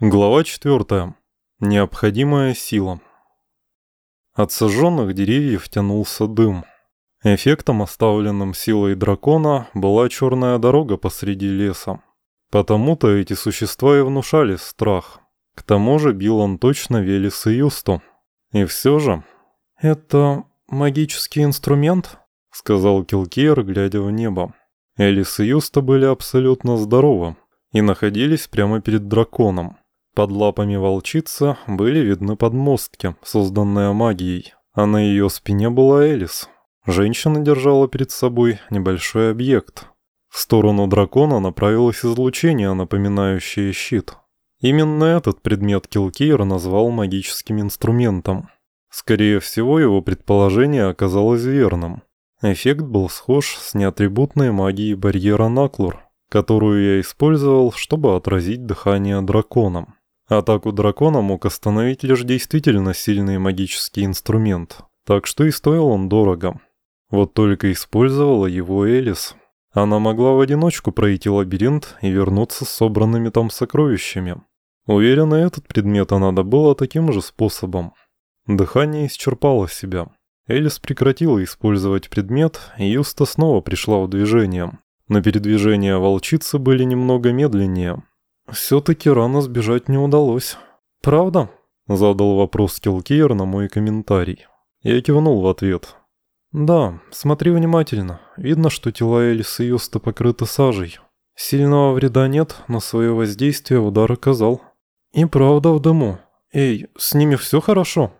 Глава 4. Необходимая сила. От сожженных деревьев тянулся дым. Эффектом, оставленным силой дракона, была черная дорога посреди леса. Потому-то эти существа и внушали страх. К тому же бил он точно Велес и Юсту. И все же... «Это магический инструмент?» — сказал Килкейр, глядя в небо. Элис и Юста были абсолютно здоровы и находились прямо перед драконом. Под лапами волчицы были видны подмостки, созданные магией, а на ее спине была Элис. Женщина держала перед собой небольшой объект. В сторону дракона направилось излучение, напоминающее щит. Именно этот предмет Килкейр назвал магическим инструментом. Скорее всего, его предположение оказалось верным. Эффект был схож с неатрибутной магией барьера Наклур, которую я использовал, чтобы отразить дыхание драконом. Атаку дракона мог остановить лишь действительно сильный магический инструмент, так что и стоил он дорого. Вот только использовала его Элис. Она могла в одиночку пройти лабиринт и вернуться с собранными там сокровищами. Уверена, этот предмет она добыла таким же способом. Дыхание исчерпало себя. Элис прекратила использовать предмет, и Юста снова пришла в движение. Но передвижения волчицы были немного медленнее. Все-таки рано сбежать не удалось. Правда? Задал вопрос Килкейр на мой комментарий. Я кивнул в ответ. Да, смотри внимательно. Видно, что тела Элис и Юста покрыты сажей. Сильного вреда нет, но свое воздействие удар оказал. И правда в дыму. Эй, с ними все хорошо?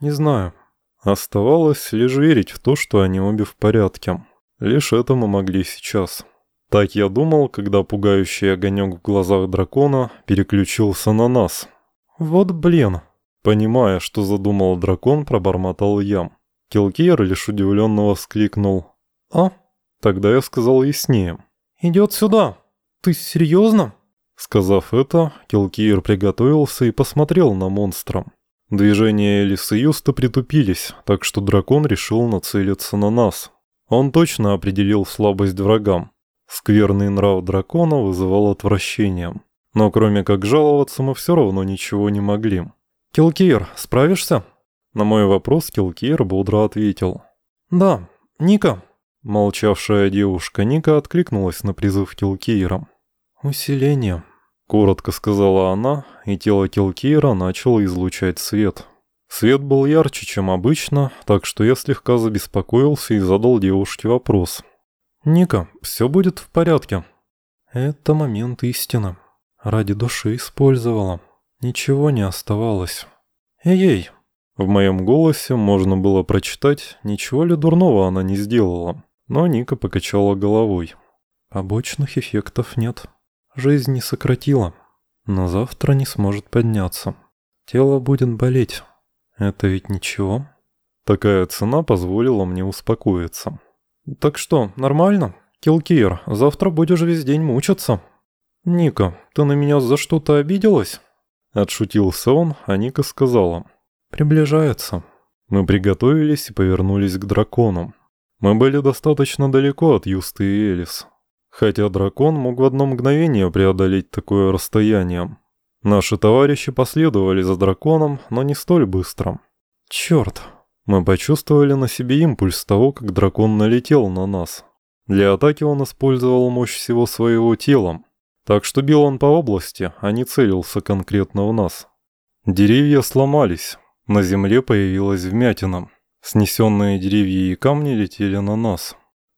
Не знаю. Оставалось лишь верить в то, что они обе в порядке. Лишь это мы могли сейчас. Так я думал, когда пугающий огонек в глазах дракона переключился на нас. Вот блин. Понимая, что задумал дракон, пробормотал я. Килкейр лишь удивленно воскликнул. «А?» Тогда я сказал яснее. «Идет сюда. Ты серьезно?» Сказав это, Килкейр приготовился и посмотрел на монстра. Движения Элис и Юста притупились, так что дракон решил нацелиться на нас. Он точно определил слабость врагам. Скверный нрав дракона вызывал отвращение. Но кроме как жаловаться, мы все равно ничего не могли. «Килкейр, справишься?» На мой вопрос Килкейр бодро ответил. «Да, Ника». Молчавшая девушка Ника откликнулась на призыв Килкейра. «Усиление», — коротко сказала она, и тело Килкейра начало излучать свет. Свет был ярче, чем обычно, так что я слегка забеспокоился и задал девушке вопрос. «Ника, все будет в порядке». Это момент истины. Ради души использовала. Ничего не оставалось. «Эй-ей!» В моем голосе можно было прочитать, ничего ли дурного она не сделала. Но Ника покачала головой. Побочных эффектов нет. Жизнь не сократила. Но завтра не сможет подняться. Тело будет болеть. Это ведь ничего. Такая цена позволила мне успокоиться. «Так что, нормально? Килкир, завтра будешь весь день мучиться». «Ника, ты на меня за что-то обиделась?» Отшутился он, а Ника сказала. «Приближается». Мы приготовились и повернулись к дракону. Мы были достаточно далеко от Юсты и Элис. Хотя дракон мог в одно мгновение преодолеть такое расстояние. Наши товарищи последовали за драконом, но не столь быстро. Черт, мы почувствовали на себе импульс того, как дракон налетел на нас. Для атаки он использовал мощь всего своего тела, так что бил он по области, а не целился конкретно в нас. Деревья сломались, на земле появилась вмятина. Снесенные деревья и камни летели на нас.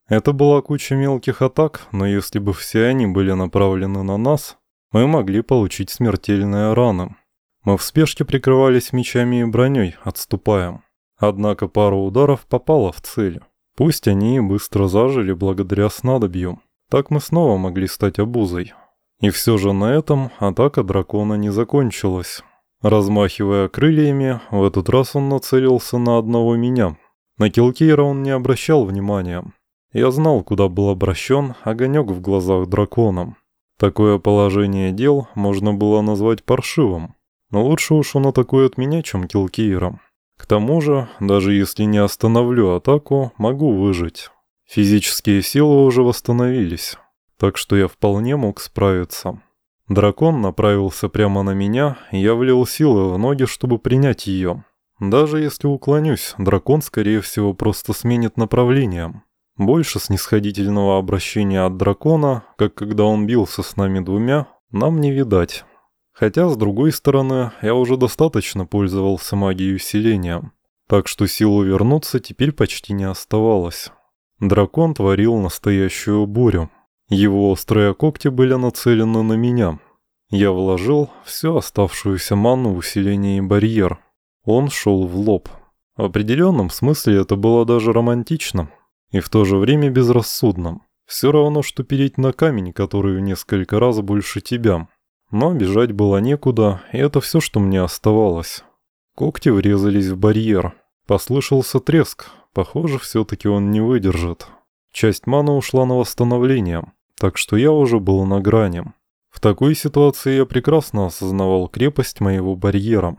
Это была куча мелких атак, но если бы все они были направлены на нас, мы могли получить смертельные раны. Мы в спешке прикрывались мечами и броней, отступая. Однако пара ударов попала в цель. Пусть они и быстро зажили благодаря снадобью. Так мы снова могли стать обузой. И все же на этом атака дракона не закончилась. Размахивая крыльями, в этот раз он нацелился на одного меня. На Килкейра он не обращал внимания. Я знал, куда был обращен огонек в глазах дракона. Такое положение дел можно было назвать паршивым. Но лучше уж он атакует меня, чем Килкейра. К тому же, даже если не остановлю атаку, могу выжить. Физические силы уже восстановились, так что я вполне мог справиться. Дракон направился прямо на меня, и я влил силы в ноги, чтобы принять ее. Даже если уклонюсь, дракон, скорее всего, просто сменит направление. Больше снисходительного обращения от дракона, как когда он бился с нами двумя, нам не видать. Хотя, с другой стороны, я уже достаточно пользовался магией усиления, так что силу вернуться теперь почти не оставалось. Дракон творил настоящую бурю. Его острые когти были нацелены на меня. Я вложил всю оставшуюся ману в усиление и барьер. Он шел в лоб. В определенном смысле это было даже романтично и в то же время безрассудно. Все равно, что переть на камень, который в несколько раз больше тебя. Но бежать было некуда, и это все, что мне оставалось. Когти врезались в барьер. Послышался треск, Похоже, все-таки он не выдержит. Часть маны ушла на восстановление, так что я уже был на грани. В такой ситуации я прекрасно осознавал крепость моего барьера.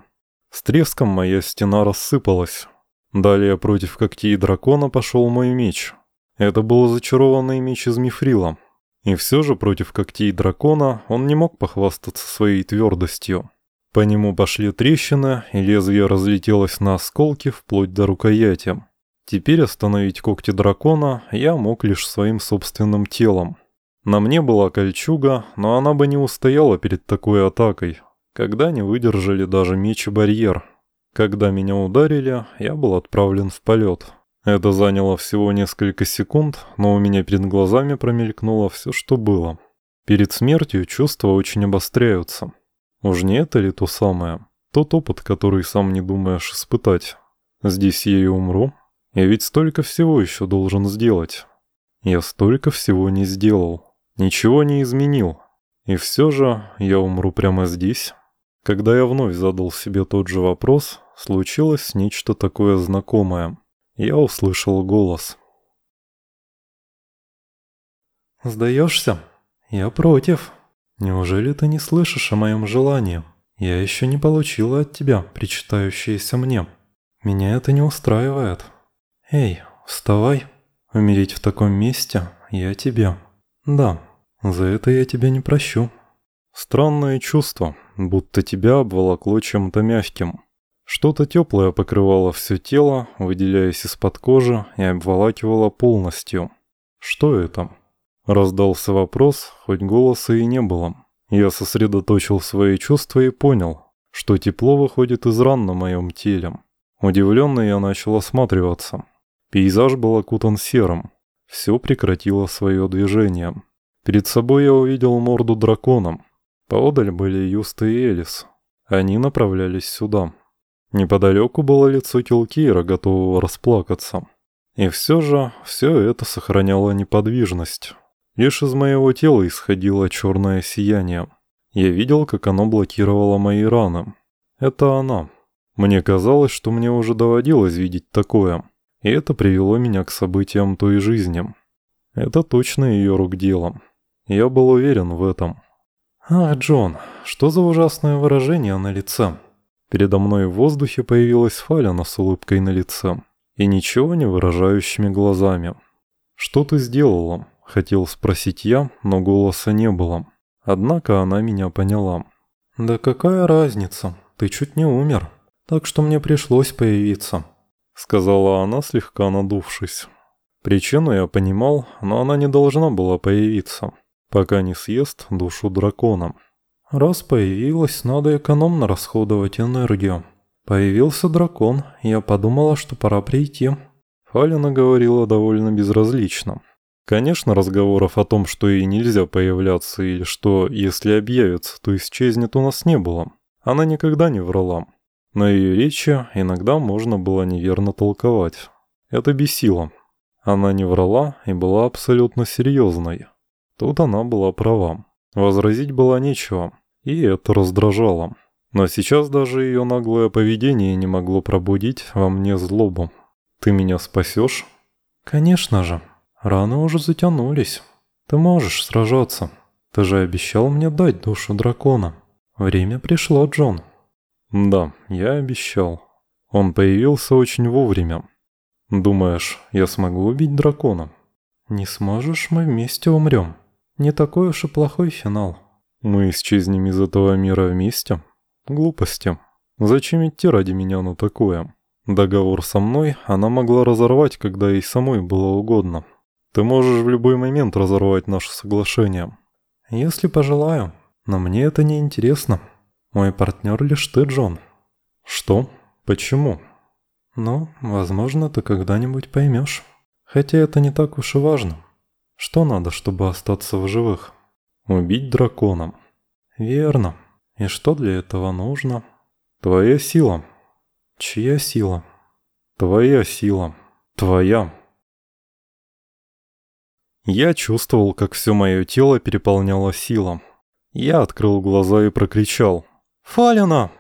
С треском моя стена рассыпалась. Далее против когтей дракона пошел мой меч. Это был зачарованный меч из мифрила. И все же против когтей дракона он не мог похвастаться своей твердостью. По нему пошли трещины, и лезвие разлетелось на осколки вплоть до рукояти. Теперь остановить когти дракона я мог лишь своим собственным телом. На мне была кольчуга, но она бы не устояла перед такой атакой, когда не выдержали даже меч и барьер. Когда меня ударили, я был отправлен в полет. Это заняло всего несколько секунд, но у меня перед глазами промелькнуло все, что было. Перед смертью чувства очень обостряются. Уж не это ли то самое? Тот опыт, который сам не думаешь испытать. Здесь я и умру, я ведь столько всего еще должен сделать. Я столько всего не сделал. Ничего не изменил. И все же я умру прямо здесь. Когда я вновь задал себе тот же вопрос, случилось нечто такое знакомое. Я услышал голос. «Сдаешься? Я против. Неужели ты не слышишь о моем желании? Я еще не получила от тебя причитающееся мне. Меня это не устраивает». «Эй, вставай. Умереть в таком месте я тебе. Да, за это я тебя не прощу». Странное чувство, будто тебя обволокло чем-то мягким. Что-то теплое покрывало все тело, выделяясь из-под кожи и обволакивало полностью. Что это? Раздался вопрос, хоть голоса и не было. Я сосредоточил свои чувства и понял, что тепло выходит из ран на моем теле. Удивленно я начал осматриваться. Пейзаж был окутан серым. Все прекратило свое движение. Перед собой я увидел морду дракона. Поодаль были Юста и Элис. Они направлялись сюда. Неподалеку было лицо Килкейра, готового расплакаться. И все же, все это сохраняло неподвижность. Лишь из моего тела исходило черное сияние. Я видел, как оно блокировало мои раны. Это она. Мне казалось, что мне уже доводилось видеть такое. И это привело меня к событиям той жизни. Это точно ее рук дело. Я был уверен в этом. «Ах, Джон, что за ужасное выражение на лице?» Передо мной в воздухе появилась Фалина с улыбкой на лице и ничего не выражающими глазами. «Что ты сделала?» – хотел спросить я, но голоса не было. Однако она меня поняла. «Да какая разница? Ты чуть не умер, так что мне пришлось появиться сказала она, слегка надувшись. Причину я понимал, но она не должна была появиться, пока не съест душу дракона. Раз появилась, надо экономно расходовать энергию. Появился дракон, я подумала, что пора прийти. Фалина говорила довольно безразлично. Конечно, разговоров о том, что ей нельзя появляться или что, если объявится, то исчезнет у нас не было. Она никогда не врала. Но ее речи иногда можно было неверно толковать. Это бесило. Она не врала и была абсолютно серьезной. Тут она была права. Возразить было нечего, и это раздражало. Но сейчас даже ее наглое поведение не могло пробудить во мне злобу. «Ты меня спасешь?» «Конечно же. Раны уже затянулись. Ты можешь сражаться. Ты же обещал мне дать душу дракона. Время пришло, Джон». Да, я обещал. Он появился очень вовремя. Думаешь, я смогу убить дракона? Не сможешь, мы вместе умрем. Не такой уж и плохой финал. Мы исчезнем из этого мира вместе? Глупости. Зачем идти ради меня на такое? Договор со мной она могла разорвать, когда ей самой было угодно. Ты можешь в любой момент разорвать наше соглашение. Если пожелаю, но мне это не интересно. Мой партнер лишь ты, Джон. Что? Почему? Ну, возможно, ты когда-нибудь поймешь. Хотя это не так уж и важно. Что надо, чтобы остаться в живых? Убить дракона. Верно. И что для этого нужно? Твоя сила. Чья сила? Твоя сила. Твоя. Я чувствовал, как все мое тело переполняло сила. Я открыл глаза и прокричал. «Фалина!»